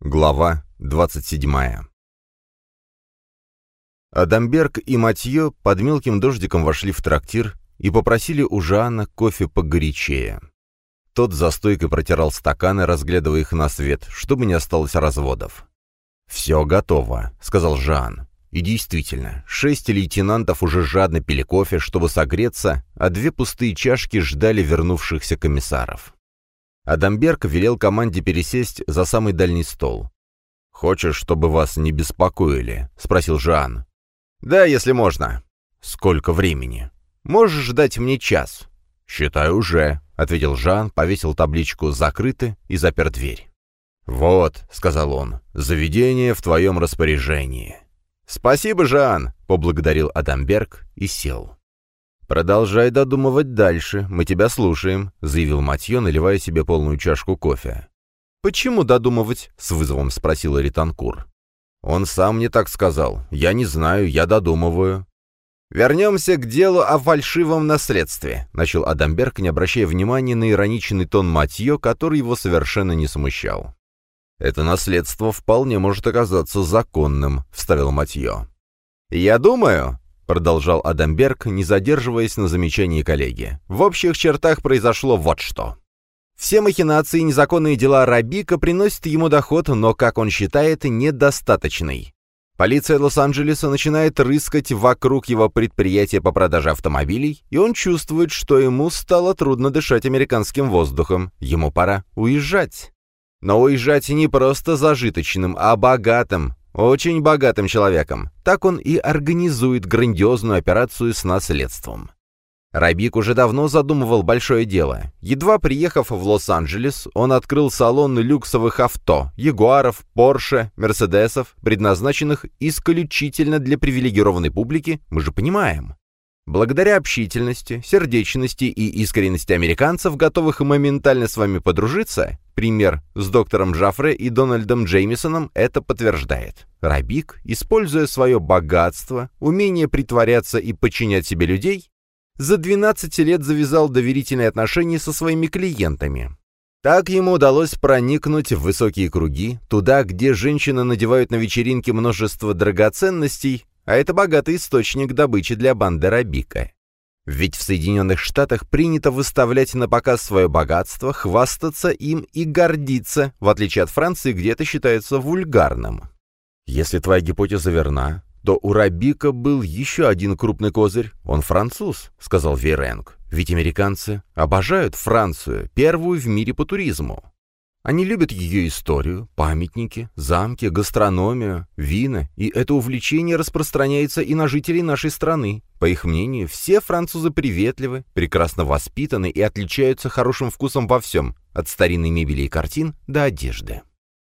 Глава 27 Адамберг и Матье под мелким дождиком вошли в трактир и попросили у Жана кофе погорячее. Тот за стойкой протирал стаканы, разглядывая их на свет, чтобы не осталось разводов. «Все готово», — сказал Жан. И действительно, шесть лейтенантов уже жадно пили кофе, чтобы согреться, а две пустые чашки ждали вернувшихся комиссаров. Адамберг велел команде пересесть за самый дальний стол. «Хочешь, чтобы вас не беспокоили?» — спросил Жан. «Да, если можно». «Сколько времени?» «Можешь дать мне час». «Считаю уже», — ответил Жан, повесил табличку «Закрыто» и запер дверь. «Вот», — сказал он, — «заведение в твоем распоряжении». «Спасибо, Жан», — поблагодарил Адамберг и сел. «Продолжай додумывать дальше, мы тебя слушаем», — заявил Матье, наливая себе полную чашку кофе. «Почему додумывать?» — с вызовом спросила Ританкур. «Он сам мне так сказал. Я не знаю, я додумываю». «Вернемся к делу о фальшивом наследстве», — начал Адамберг, не обращая внимания на ироничный тон Матье, который его совершенно не смущал. «Это наследство вполне может оказаться законным», — вставил Матье. «Я думаю», продолжал Адамберг, не задерживаясь на замечании коллеги. «В общих чертах произошло вот что. Все махинации и незаконные дела Рабика приносят ему доход, но, как он считает, недостаточный. Полиция Лос-Анджелеса начинает рыскать вокруг его предприятия по продаже автомобилей, и он чувствует, что ему стало трудно дышать американским воздухом. Ему пора уезжать. Но уезжать не просто зажиточным, а богатым, очень богатым человеком. Так он и организует грандиозную операцию с наследством. Рабик уже давно задумывал большое дело. Едва приехав в Лос-Анджелес, он открыл салон люксовых авто, ягуаров, Порше, Мерседесов, предназначенных исключительно для привилегированной публики, мы же понимаем. Благодаря общительности, сердечности и искренности американцев, готовых моментально с вами подружиться, пример с доктором Джафре и Дональдом Джеймисоном это подтверждает. Рабик, используя свое богатство, умение притворяться и подчинять себе людей, за 12 лет завязал доверительные отношения со своими клиентами. Так ему удалось проникнуть в высокие круги, туда, где женщины надевают на вечеринке множество драгоценностей, а это богатый источник добычи для банды Рабика. Ведь в Соединенных Штатах принято выставлять на показ свое богатство, хвастаться им и гордиться, в отличие от Франции, где это считается вульгарным. Если твоя гипотеза верна, то у Рабика был еще один крупный козырь. Он француз, сказал Вейренг. Ведь американцы обожают Францию, первую в мире по туризму. Они любят ее историю, памятники, замки, гастрономию, вина, и это увлечение распространяется и на жителей нашей страны. По их мнению, все французы приветливы, прекрасно воспитаны и отличаются хорошим вкусом во всем, от старинной мебели и картин до одежды.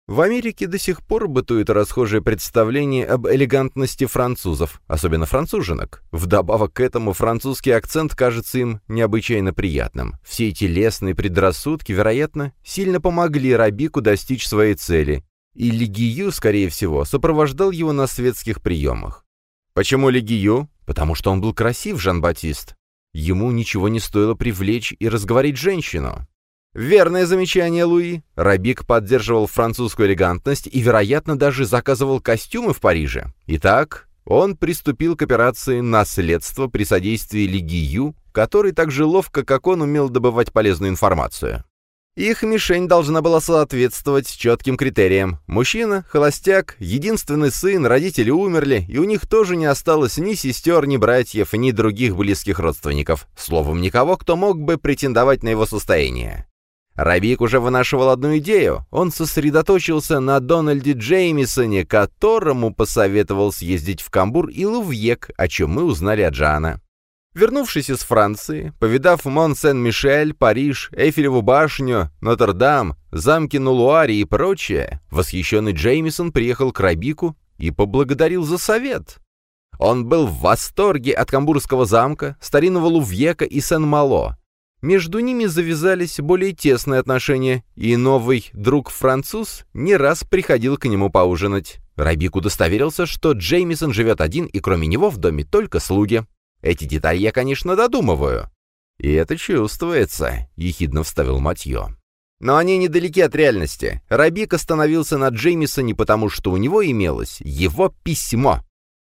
В Америке до сих пор бытует расхожее представление об элегантности французов, особенно француженок. Вдобавок к этому французский акцент кажется им необычайно приятным. Все эти лесные предрассудки, вероятно, сильно помогли Рабику достичь своей цели, и Легию, скорее всего, сопровождал его на светских приемах. Почему Легию? Потому что он был красив, Жан-Батист. Ему ничего не стоило привлечь и разговорить женщину. Верное замечание, Луи. Рабик поддерживал французскую элегантность и, вероятно, даже заказывал костюмы в Париже. Итак, он приступил к операции «Наследство» при содействии Лигию, который так же ловко, как он, умел добывать полезную информацию. Их мишень должна была соответствовать четким критериям. Мужчина, холостяк, единственный сын, родители умерли, и у них тоже не осталось ни сестер, ни братьев, ни других близких родственников. Словом, никого, кто мог бы претендовать на его состояние. Рабик уже вынашивал одну идею. Он сосредоточился на Дональде Джеймисоне, которому посоветовал съездить в Камбур и Лувьек, о чем мы узнали от Жана. Вернувшись из Франции, повидав Мон-Сен-Мишель, Париж, Эйфелеву башню, Нотр-Дам, замки Нулуари и прочее, восхищенный Джеймисон приехал к Рабику и поблагодарил за совет. Он был в восторге от Камбурского замка, старинного Лувьека и Сен-Мало, между ними завязались более тесные отношения, и новый друг-француз не раз приходил к нему поужинать. Рабик удостоверился, что Джеймисон живет один, и кроме него в доме только слуги. Эти детали я, конечно, додумываю. «И это чувствуется», — ехидно вставил Матье. Но они недалеки от реальности. Рабик остановился на Джеймисоне, потому что у него имелось его письмо.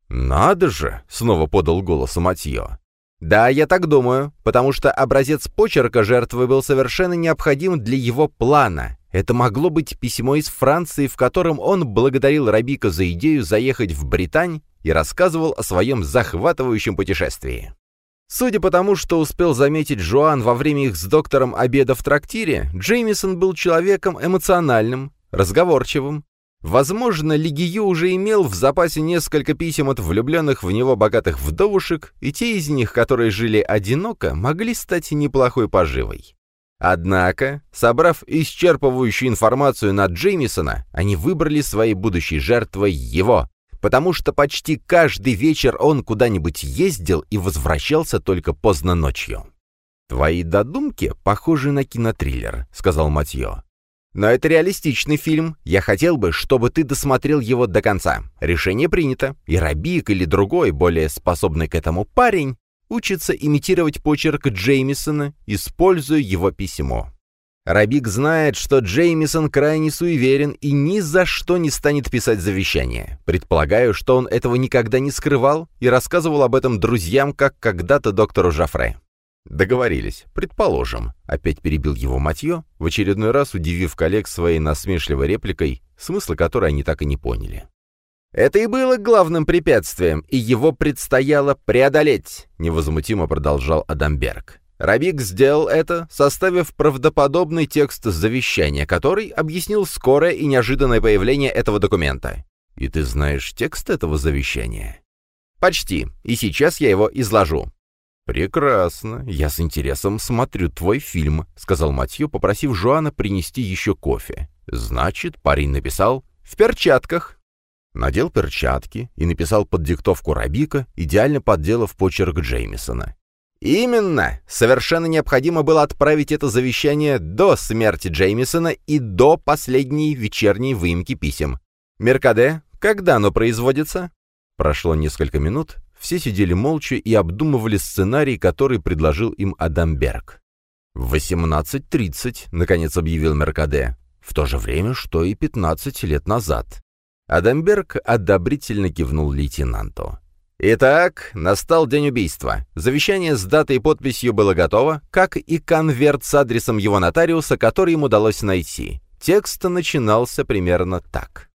«Надо же!» — снова подал голос Матье. «Да, я так думаю, потому что образец почерка жертвы был совершенно необходим для его плана. Это могло быть письмо из Франции, в котором он благодарил Рабика за идею заехать в Британь и рассказывал о своем захватывающем путешествии. Судя по тому, что успел заметить Жуан во время их с доктором обеда в трактире, Джеймисон был человеком эмоциональным, разговорчивым. Возможно, Лигию уже имел в запасе несколько писем от влюбленных в него богатых вдовушек, и те из них, которые жили одиноко, могли стать неплохой поживой. Однако, собрав исчерпывающую информацию на Джеймисона, они выбрали своей будущей жертвой его, потому что почти каждый вечер он куда-нибудь ездил и возвращался только поздно ночью. «Твои додумки похожи на кинотриллер», — сказал Матье. «Но это реалистичный фильм. Я хотел бы, чтобы ты досмотрел его до конца. Решение принято, и Рабик или другой, более способный к этому парень, учится имитировать почерк Джеймисона, используя его письмо. Рабик знает, что Джеймисон крайне суеверен и ни за что не станет писать завещание. Предполагаю, что он этого никогда не скрывал и рассказывал об этом друзьям, как когда-то доктору Жафре. «Договорились. Предположим», — опять перебил его Матье, в очередной раз удивив коллег своей насмешливой репликой, смысла которой они так и не поняли. Это и было главным препятствием, и его предстояло преодолеть, невозмутимо продолжал Адамберг. Рабик сделал это, составив правдоподобный текст завещания, который объяснил скорое и неожиданное появление этого документа. И ты знаешь текст этого завещания? Почти, и сейчас я его изложу. «Прекрасно. Я с интересом смотрю твой фильм», — сказал Матью, попросив Жуана принести еще кофе. «Значит, парень написал в перчатках» надел перчатки и написал под диктовку Рабика, идеально подделав почерк Джеймисона. Именно! Совершенно необходимо было отправить это завещание до смерти Джеймисона и до последней вечерней выемки писем. Меркаде, когда оно производится? Прошло несколько минут, все сидели молча и обдумывали сценарий, который предложил им Адамберг. «В 18.30», — наконец объявил Меркаде, «в то же время, что и 15 лет назад». Адамберг одобрительно кивнул лейтенанту. Итак, настал день убийства. Завещание с датой и подписью было готово, как и конверт с адресом его нотариуса, который ему удалось найти. Текст начинался примерно так.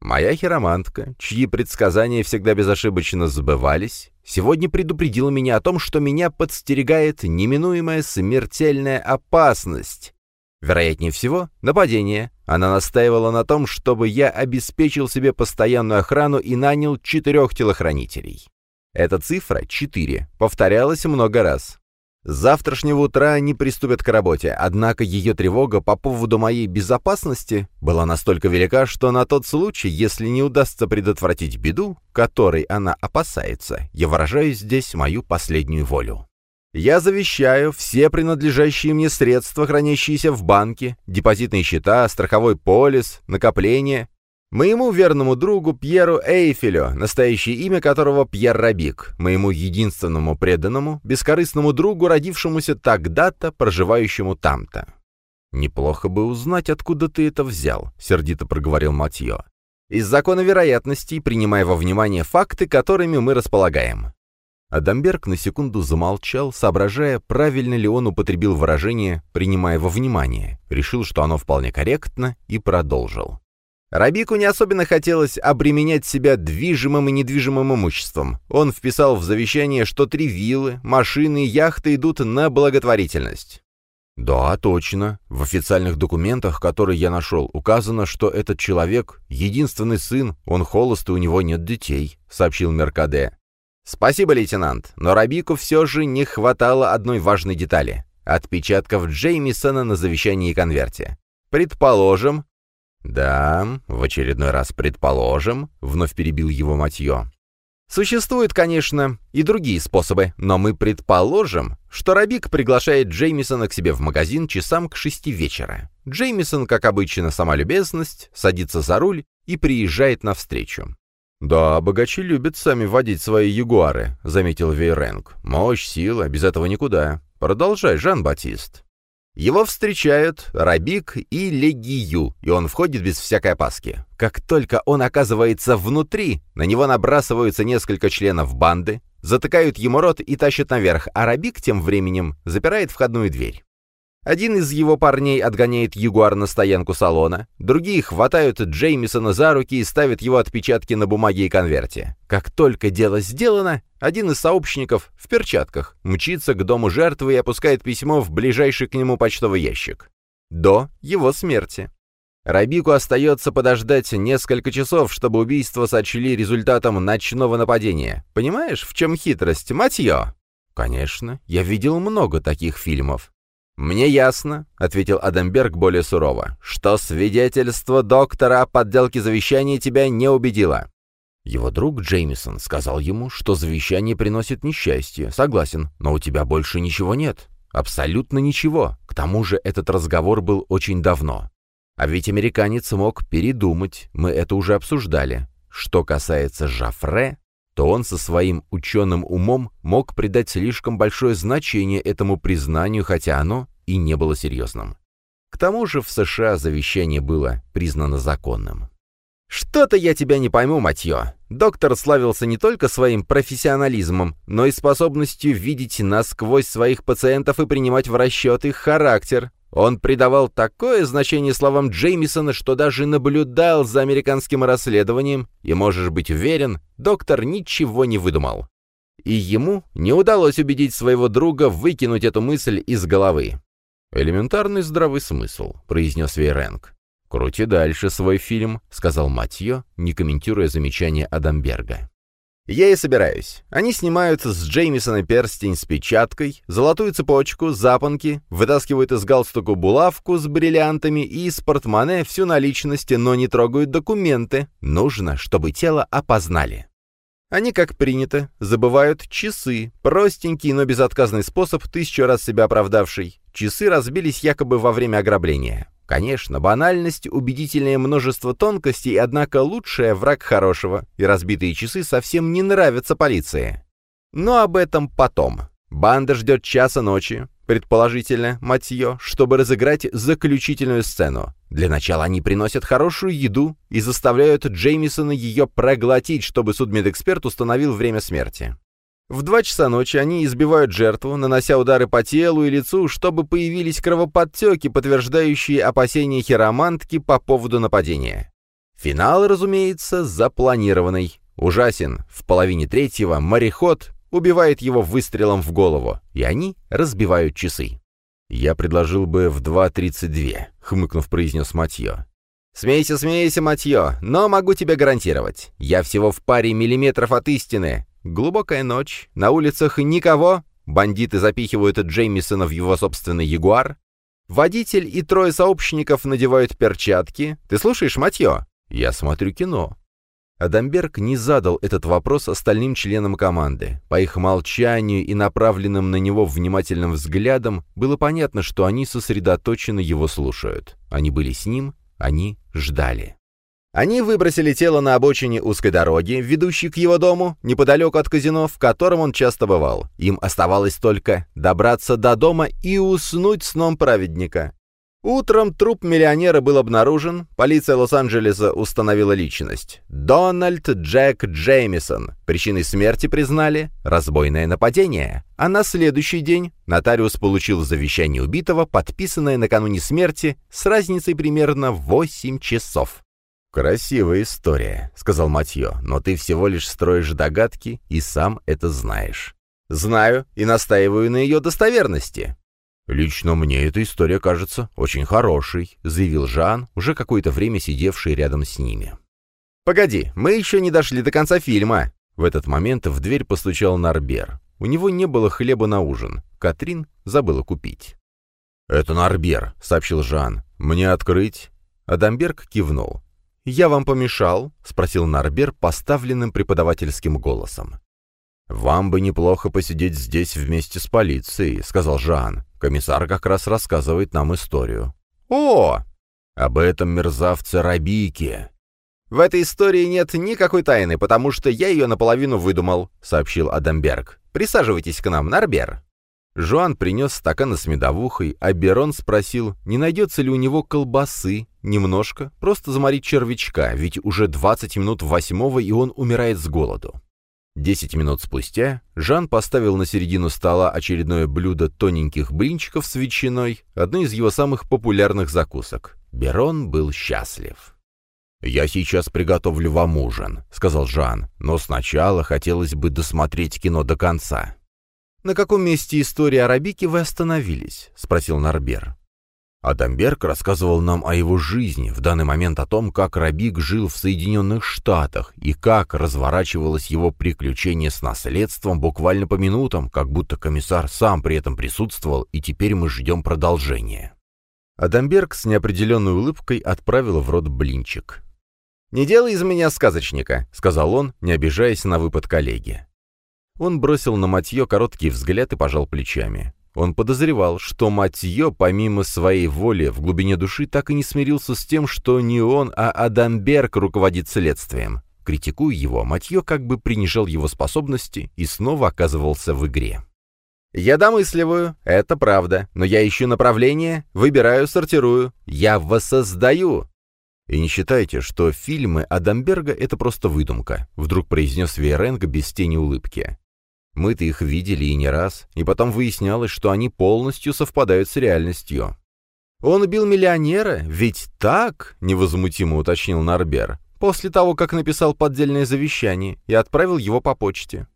«Моя хиромантка, чьи предсказания всегда безошибочно сбывались, сегодня предупредила меня о том, что меня подстерегает неминуемая смертельная опасность. Вероятнее всего, нападение. Она настаивала на том, чтобы я обеспечил себе постоянную охрану и нанял четырех телохранителей. Эта цифра, четыре, повторялась много раз. С завтрашнего утра они приступят к работе, однако ее тревога по поводу моей безопасности была настолько велика, что на тот случай, если не удастся предотвратить беду, которой она опасается, я выражаю здесь мою последнюю волю. Я завещаю все принадлежащие мне средства, хранящиеся в банке, депозитные счета, страховой полис, накопления, моему верному другу Пьеру Эйфелю, настоящее имя которого Пьер Рабик, моему единственному преданному, бескорыстному другу, родившемуся тогда-то, проживающему там-то. «Неплохо бы узнать, откуда ты это взял», — сердито проговорил Матье. «Из закона вероятностей, принимая во внимание факты, которыми мы располагаем. Адамберг на секунду замолчал, соображая, правильно ли он употребил выражение «принимая во внимание», решил, что оно вполне корректно, и продолжил. Рабику не особенно хотелось обременять себя движимым и недвижимым имуществом. Он вписал в завещание, что три виллы, машины и яхты идут на благотворительность. «Да, точно. В официальных документах, которые я нашел, указано, что этот человек — единственный сын, он холост и у него нет детей», — сообщил Меркаде. «Спасибо, лейтенант, но Рабику все же не хватало одной важной детали — отпечатков Джеймисона на завещании и конверте. Предположим...» «Да, в очередной раз предположим», — вновь перебил его Матье. Существуют, конечно, и другие способы, но мы предположим, что Рабик приглашает Джеймисона к себе в магазин часам к шести вечера. Джеймисон, как обычно, сама любезность, садится за руль и приезжает навстречу. «Да, богачи любят сами водить свои ягуары», — заметил Вейренг. «Мощь, сила, без этого никуда. Продолжай, Жан-Батист». Его встречают Рабик и Легию, и он входит без всякой опаски. Как только он оказывается внутри, на него набрасываются несколько членов банды, затыкают ему рот и тащат наверх, а Рабик тем временем запирает входную дверь. Один из его парней отгоняет Ягуар на стоянку салона, другие хватают Джеймисона за руки и ставят его отпечатки на бумаге и конверте. Как только дело сделано, один из сообщников в перчатках мчится к дому жертвы и опускает письмо в ближайший к нему почтовый ящик. До его смерти. Рабику остается подождать несколько часов, чтобы убийство сочли результатом ночного нападения. Понимаешь, в чем хитрость, матье? Конечно, я видел много таких фильмов. «Мне ясно», — ответил Адамберг более сурово, «что свидетельство доктора о подделке завещания тебя не убедило». Его друг Джеймисон сказал ему, что завещание приносит несчастье. Согласен, но у тебя больше ничего нет. Абсолютно ничего. К тому же этот разговор был очень давно. А ведь американец мог передумать, мы это уже обсуждали. Что касается Жафре, то он со своим ученым умом мог придать слишком большое значение этому признанию, хотя оно и не было серьезным. К тому же в США завещание было признано законным. «Что-то я тебя не пойму, матье. Доктор славился не только своим профессионализмом, но и способностью видеть насквозь своих пациентов и принимать в расчет их характер. Он придавал такое значение словам Джеймисона, что даже наблюдал за американским расследованием, и можешь быть уверен, доктор ничего не выдумал. И ему не удалось убедить своего друга выкинуть эту мысль из головы. «Элементарный здравый смысл», — произнес Вейренг. «Крути дальше свой фильм», — сказал Матье, не комментируя замечание Адамберга. «Я и собираюсь. Они снимают с Джеймисона перстень с печаткой, золотую цепочку, запонки, вытаскивают из галстука булавку с бриллиантами и из портмоне всю наличность, но не трогают документы. Нужно, чтобы тело опознали». Они, как принято, забывают часы, простенький, но безотказный способ, тысячу раз себя оправдавший. Часы разбились якобы во время ограбления. Конечно, банальность, убедительное множество тонкостей, однако лучшее враг хорошего, и разбитые часы совсем не нравятся полиции. Но об этом потом. Банда ждет часа ночи, предположительно, Матье, чтобы разыграть заключительную сцену. Для начала они приносят хорошую еду и заставляют Джеймисона ее проглотить, чтобы судмедэксперт установил время смерти. В два часа ночи они избивают жертву, нанося удары по телу и лицу, чтобы появились кровоподтеки, подтверждающие опасения хиромантки по поводу нападения. Финал, разумеется, запланированный. Ужасен. В половине третьего мореход убивает его выстрелом в голову, и они разбивают часы. «Я предложил бы в 2.32», — хмыкнув, произнес Матье. «Смейся, смейся, Матье, но могу тебе гарантировать. Я всего в паре миллиметров от истины. Глубокая ночь, на улицах никого, бандиты запихивают Джеймисона в его собственный Ягуар, водитель и трое сообщников надевают перчатки. Ты слушаешь, Матье? Я смотрю кино. Адамберг не задал этот вопрос остальным членам команды. По их молчанию и направленным на него внимательным взглядам было понятно, что они сосредоточенно его слушают. Они были с ним, они ждали. Они выбросили тело на обочине узкой дороги, ведущей к его дому, неподалеку от казино, в котором он часто бывал. Им оставалось только добраться до дома и уснуть сном праведника. Утром труп миллионера был обнаружен, полиция Лос-Анджелеса установила личность. Дональд Джек Джеймисон. Причиной смерти признали разбойное нападение. А на следующий день нотариус получил завещание убитого, подписанное накануне смерти, с разницей примерно 8 часов. «Красивая история», — сказал Матье, «но ты всего лишь строишь догадки и сам это знаешь». «Знаю и настаиваю на ее достоверности». «Лично мне эта история кажется очень хорошей», — заявил Жан, уже какое-то время сидевший рядом с ними. «Погоди, мы еще не дошли до конца фильма!» В этот момент в дверь постучал Нарбер. У него не было хлеба на ужин. Катрин забыла купить. «Это Нарбер», — сообщил Жан. «Мне открыть?» Адамберг кивнул. «Я вам помешал?» — спросил Нарбер поставленным преподавательским голосом. «Вам бы неплохо посидеть здесь вместе с полицией», — сказал Жан. «Комиссар как раз рассказывает нам историю». «О!» «Об этом мерзавце Рабике». «В этой истории нет никакой тайны, потому что я ее наполовину выдумал», — сообщил Адамберг. «Присаживайтесь к нам, Нарбер». Жуан принес стаканы с медовухой, а Берон спросил, не найдется ли у него колбасы, немножко, просто заморить червячка, ведь уже 20 минут восьмого, и он умирает с голоду. Десять минут спустя Жан поставил на середину стола очередное блюдо тоненьких блинчиков с ветчиной, одно из его самых популярных закусок. Берон был счастлив. «Я сейчас приготовлю вам ужин», — сказал Жан, «но сначала хотелось бы досмотреть кино до конца». «На каком месте истории Арабики вы остановились?» — спросил Нарбер. Адамберг рассказывал нам о его жизни, в данный момент о том, как Рабик жил в Соединенных Штатах и как разворачивалось его приключение с наследством буквально по минутам, как будто комиссар сам при этом присутствовал, и теперь мы ждем продолжения. Адамберг с неопределенной улыбкой отправил в рот блинчик. «Не делай из меня сказочника», — сказал он, не обижаясь на выпад коллеги. Он бросил на Матье короткий взгляд и пожал плечами. Он подозревал, что Матье, помимо своей воли, в глубине души так и не смирился с тем, что не он, а Адамберг руководит следствием. Критикуя его, Матье как бы принижал его способности и снова оказывался в игре. «Я домысливаю, это правда, но я ищу направление, выбираю, сортирую, я воссоздаю». «И не считайте, что фильмы Адамберга — это просто выдумка», — вдруг произнес Вейренг без тени улыбки. Мы-то их видели и не раз, и потом выяснялось, что они полностью совпадают с реальностью. «Он убил миллионера? Ведь так?» — невозмутимо уточнил Нарбер, после того, как написал поддельное завещание и отправил его по почте.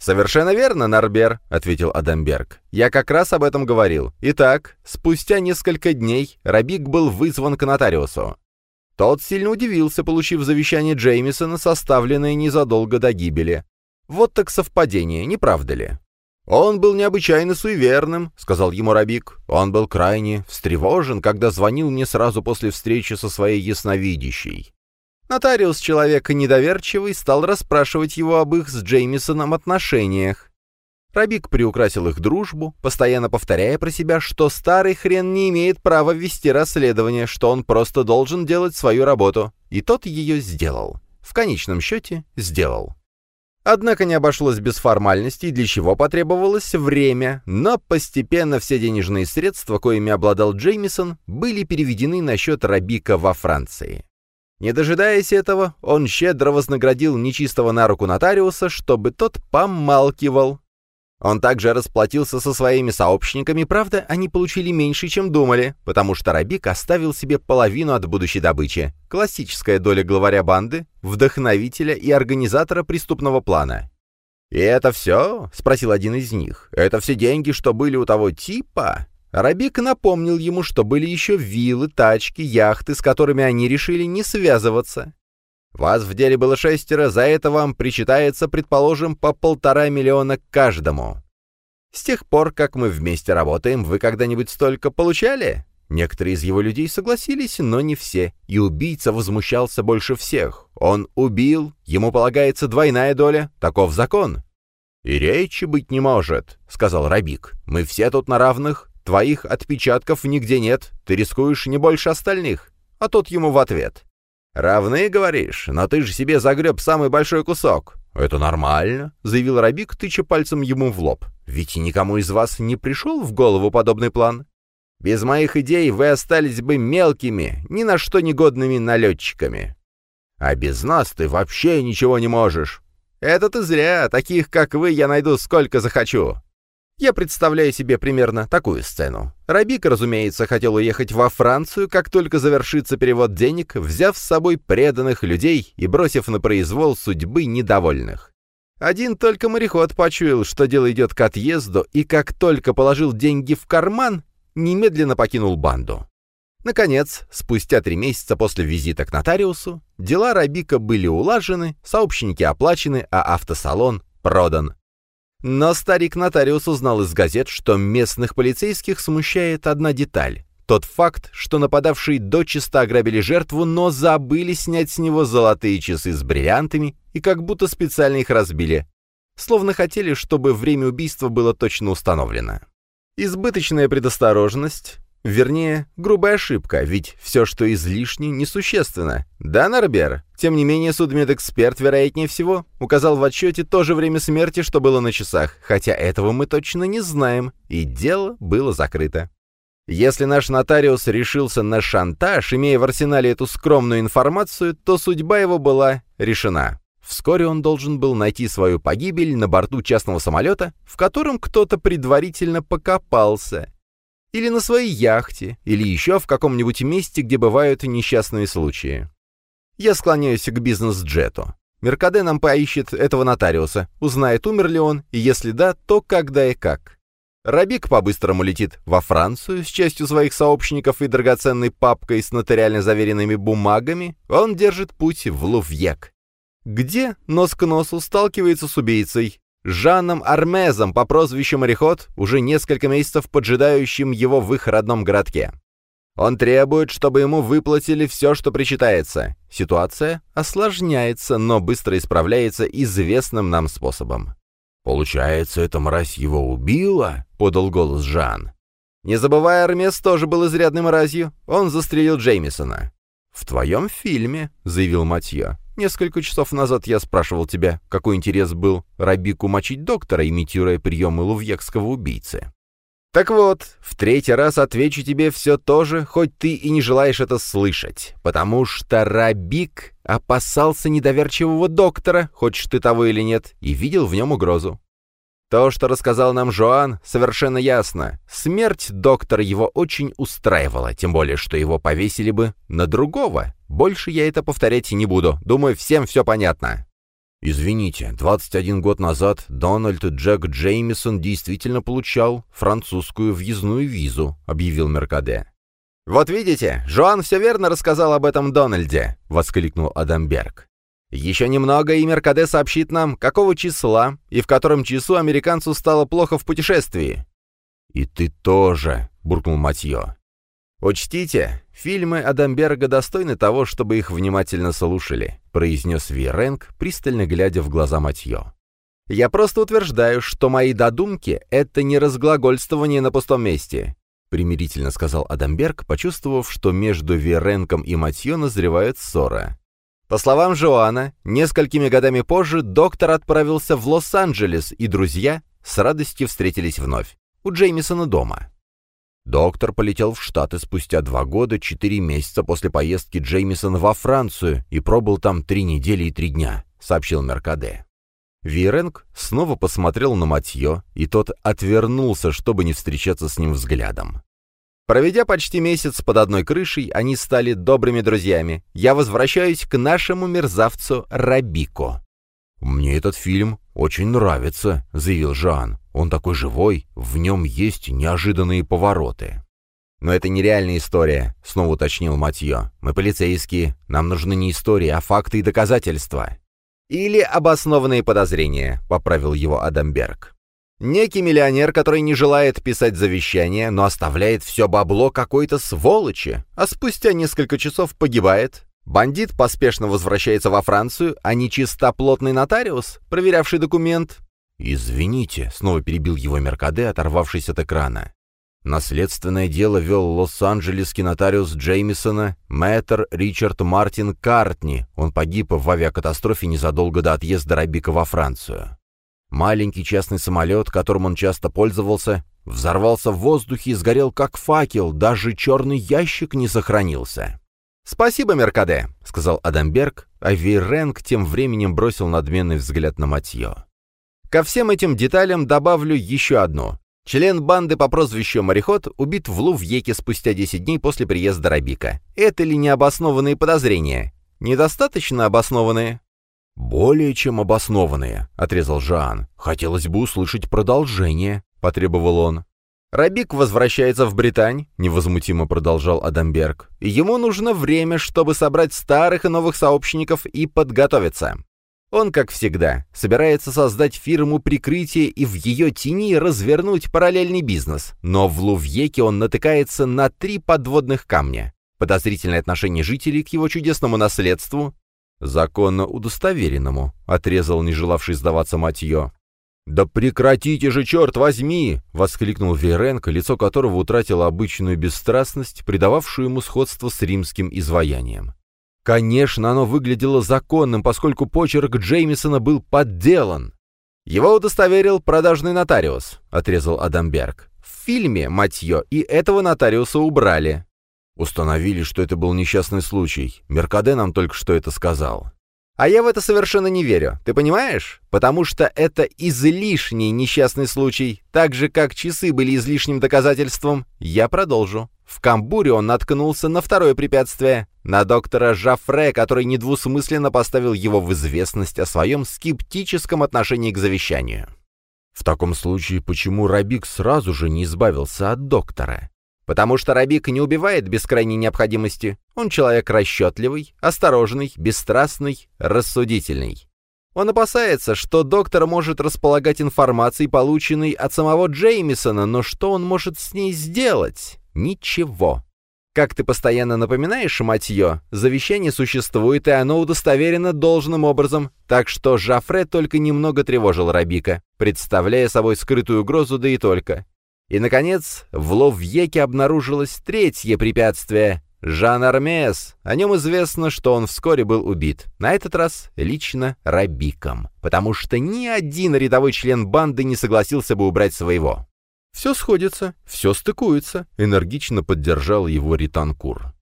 «Совершенно верно, Нарбер», — ответил Адамберг. «Я как раз об этом говорил. Итак, спустя несколько дней Рабик был вызван к нотариусу. Тот сильно удивился, получив завещание Джеймисона, составленное незадолго до гибели. Вот так совпадение, не правда ли? «Он был необычайно суеверным», — сказал ему Рабик. «Он был крайне встревожен, когда звонил мне сразу после встречи со своей ясновидящей». Нотариус, человек недоверчивый, стал расспрашивать его об их с Джеймисоном отношениях. Рабик приукрасил их дружбу, постоянно повторяя про себя, что старый хрен не имеет права вести расследование, что он просто должен делать свою работу. И тот ее сделал. В конечном счете, сделал. Однако не обошлось без формальностей, для чего потребовалось время, но постепенно все денежные средства, коими обладал Джеймисон, были переведены на счет Рабика во Франции. Не дожидаясь этого, он щедро вознаградил нечистого на руку нотариуса, чтобы тот помалкивал. Он также расплатился со своими сообщниками, правда, они получили меньше, чем думали, потому что Рабик оставил себе половину от будущей добычи. Классическая доля главаря банды, вдохновителя и организатора преступного плана. «И это все?» — спросил один из них. «Это все деньги, что были у того типа?» Рабик напомнил ему, что были еще виллы, тачки, яхты, с которыми они решили не связываться. Вас в деле было шестеро, за это вам причитается, предположим, по полтора миллиона каждому. С тех пор, как мы вместе работаем, вы когда-нибудь столько получали? Некоторые из его людей согласились, но не все, и убийца возмущался больше всех. Он убил, ему полагается двойная доля, таков закон. «И речи быть не может», — сказал Рабик. «Мы все тут на равных, твоих отпечатков нигде нет, ты рискуешь не больше остальных». А тот ему в ответ. «Равны, говоришь? Но ты же себе загреб самый большой кусок». «Это нормально», — заявил Рабик, тыча пальцем ему в лоб. «Ведь никому из вас не пришел в голову подобный план. Без моих идей вы остались бы мелкими, ни на что негодными налетчиками. А без нас ты вообще ничего не можешь. Это ты зря, таких, как вы, я найду сколько захочу. Я представляю себе примерно такую сцену. Рабик, разумеется, хотел уехать во Францию, как только завершится перевод денег, взяв с собой преданных людей и бросив на произвол судьбы недовольных. Один только мореход почуял, что дело идет к отъезду, и как только положил деньги в карман, немедленно покинул банду. Наконец, спустя три месяца после визита к нотариусу, дела Рабика были улажены, сообщники оплачены, а автосалон продан. Но старик-нотариус узнал из газет, что местных полицейских смущает одна деталь. Тот факт, что нападавшие дочисто ограбили жертву, но забыли снять с него золотые часы с бриллиантами и как будто специально их разбили. Словно хотели, чтобы время убийства было точно установлено. Избыточная предосторожность Вернее, грубая ошибка, ведь все, что излишне, несущественно. Да, Норбер? Тем не менее, судмедэксперт, вероятнее всего, указал в отчете то же время смерти, что было на часах, хотя этого мы точно не знаем, и дело было закрыто. Если наш нотариус решился на шантаж, имея в арсенале эту скромную информацию, то судьба его была решена. Вскоре он должен был найти свою погибель на борту частного самолета, в котором кто-то предварительно покопался. Или на своей яхте, или еще в каком-нибудь месте, где бывают несчастные случаи. Я склоняюсь к бизнес-джету. Меркаде нам поищет этого нотариуса, узнает, умер ли он, и если да, то когда и как. Рабик по-быстрому летит во Францию с частью своих сообщников и драгоценной папкой с нотариально заверенными бумагами. Он держит путь в Лувьек где нос к носу сталкивается с убийцей, Жаном Армезом по прозвищу Мореход, уже несколько месяцев поджидающим его в их родном городке. Он требует, чтобы ему выплатили все, что причитается. Ситуация осложняется, но быстро исправляется известным нам способом. «Получается, эта мразь его убила?» — подал голос Жан. «Не забывая, Армез тоже был изрядным мразью. Он застрелил Джеймисона». «В твоем фильме», — заявил Матье. Несколько часов назад я спрашивал тебя, какой интерес был Рабику мочить доктора, имитируя приемы лувьекского убийцы. Так вот, в третий раз отвечу тебе все то же, хоть ты и не желаешь это слышать, потому что Рабик опасался недоверчивого доктора, хочешь ты того или нет, и видел в нем угрозу. То, что рассказал нам Жоан, совершенно ясно. Смерть доктора его очень устраивала, тем более, что его повесили бы на другого. Больше я это повторять не буду. Думаю, всем все понятно. Извините, 21 год назад Дональд Джек Джеймисон действительно получал французскую въездную визу, объявил Меркаде. «Вот видите, Жоан все верно рассказал об этом Дональде», — воскликнул Адамберг. Еще немного, и Меркаде сообщит нам, какого числа и в котором часу американцу стало плохо в путешествии. «И ты тоже», — буркнул Матье. «Учтите, фильмы Адамберга достойны того, чтобы их внимательно слушали», — произнес Виренг, пристально глядя в глаза Матье. «Я просто утверждаю, что мои додумки — это не разглагольствование на пустом месте», — примирительно сказал Адамберг, почувствовав, что между Виренком и Матье назревает ссора. По словам Жоана, несколькими годами позже доктор отправился в Лос-Анджелес, и друзья с радостью встретились вновь. У Джеймисона дома. Доктор полетел в Штаты спустя два года, четыре месяца после поездки Джеймисона во Францию и пробыл там три недели и три дня, сообщил Меркаде. Виренг снова посмотрел на Матье, и тот отвернулся, чтобы не встречаться с ним взглядом. Проведя почти месяц под одной крышей, они стали добрыми друзьями. Я возвращаюсь к нашему мерзавцу Рабико. «Мне этот фильм очень нравится», — заявил Жан. «Он такой живой, в нем есть неожиданные повороты». «Но это нереальная история», — снова уточнил Матье. «Мы полицейские, нам нужны не истории, а факты и доказательства». «Или обоснованные подозрения», — поправил его Адамберг. Некий миллионер, который не желает писать завещание, но оставляет все бабло какой-то сволочи, а спустя несколько часов погибает. Бандит поспешно возвращается во Францию, а не чистоплотный нотариус, проверявший документ. «Извините», — снова перебил его Меркаде, оторвавшись от экрана. Наследственное дело вел лос-анджелесский нотариус Джеймисона, мэтр Ричард Мартин Картни. Он погиб в авиакатастрофе незадолго до отъезда Рабика во Францию. Маленький частный самолет, которым он часто пользовался, взорвался в воздухе и сгорел как факел, даже черный ящик не сохранился. «Спасибо, Меркаде», — сказал Адамберг, а Вейренг тем временем бросил надменный взгляд на Матье. «Ко всем этим деталям добавлю еще одну. Член банды по прозвищу Мореход убит в Лувьеке спустя 10 дней после приезда Рабика. Это ли необоснованные подозрения? Недостаточно обоснованные?» «Более чем обоснованные», — отрезал Жан. «Хотелось бы услышать продолжение», — потребовал он. «Рабик возвращается в Британь», — невозмутимо продолжал Адамберг. «Ему нужно время, чтобы собрать старых и новых сообщников и подготовиться. Он, как всегда, собирается создать фирму прикрытия и в ее тени развернуть параллельный бизнес. Но в Лувьеке он натыкается на три подводных камня. Подозрительное отношение жителей к его чудесному наследству, «Законно удостоверенному», — отрезал не желавший сдаваться Матье. «Да прекратите же, черт возьми!» — воскликнул Вейренко, лицо которого утратило обычную бесстрастность, придававшую ему сходство с римским изваянием. Конечно, оно выглядело законным, поскольку почерк Джеймисона был подделан. «Его удостоверил продажный нотариус», — отрезал Адамберг. «В фильме, матье, и этого нотариуса убрали». Установили, что это был несчастный случай. Меркаде нам только что это сказал. А я в это совершенно не верю, ты понимаешь? Потому что это излишний несчастный случай, так же, как часы были излишним доказательством. Я продолжу. В Камбуре он наткнулся на второе препятствие, на доктора Жафре, который недвусмысленно поставил его в известность о своем скептическом отношении к завещанию. В таком случае, почему Рабик сразу же не избавился от доктора? Потому что Рабик не убивает без крайней необходимости. Он человек расчетливый, осторожный, бесстрастный, рассудительный. Он опасается, что доктор может располагать информацией, полученной от самого Джеймисона, но что он может с ней сделать? Ничего. Как ты постоянно напоминаешь, матье, завещание существует, и оно удостоверено должным образом, так что Жафре только немного тревожил Рабика, представляя собой скрытую угрозу, да и только. И, наконец, в Ловьеке обнаружилось третье препятствие — Жан Армес. О нем известно, что он вскоре был убит. На этот раз лично Рабиком, потому что ни один рядовой член банды не согласился бы убрать своего. «Все сходится, все стыкуется», — энергично поддержал его Ританкур.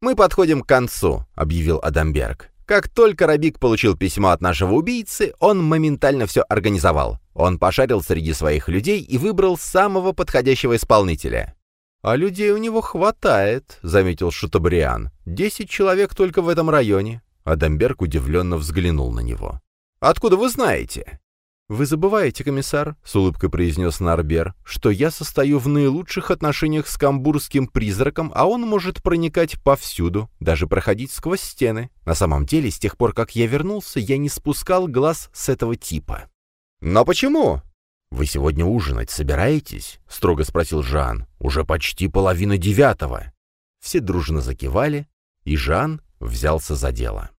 «Мы подходим к концу», — объявил Адамберг. Как только Рабик получил письмо от нашего убийцы, он моментально все организовал. Он пошарил среди своих людей и выбрал самого подходящего исполнителя. «А людей у него хватает», — заметил Шутабриан. «Десять человек только в этом районе». Адамберг удивленно взглянул на него. «Откуда вы знаете?» «Вы забываете, комиссар», — с улыбкой произнес Нарбер, «что я состою в наилучших отношениях с камбурским призраком, а он может проникать повсюду, даже проходить сквозь стены. На самом деле, с тех пор, как я вернулся, я не спускал глаз с этого типа». «Но почему?» «Вы сегодня ужинать собираетесь?» — строго спросил Жан. «Уже почти половина девятого». Все дружно закивали, и Жан взялся за дело.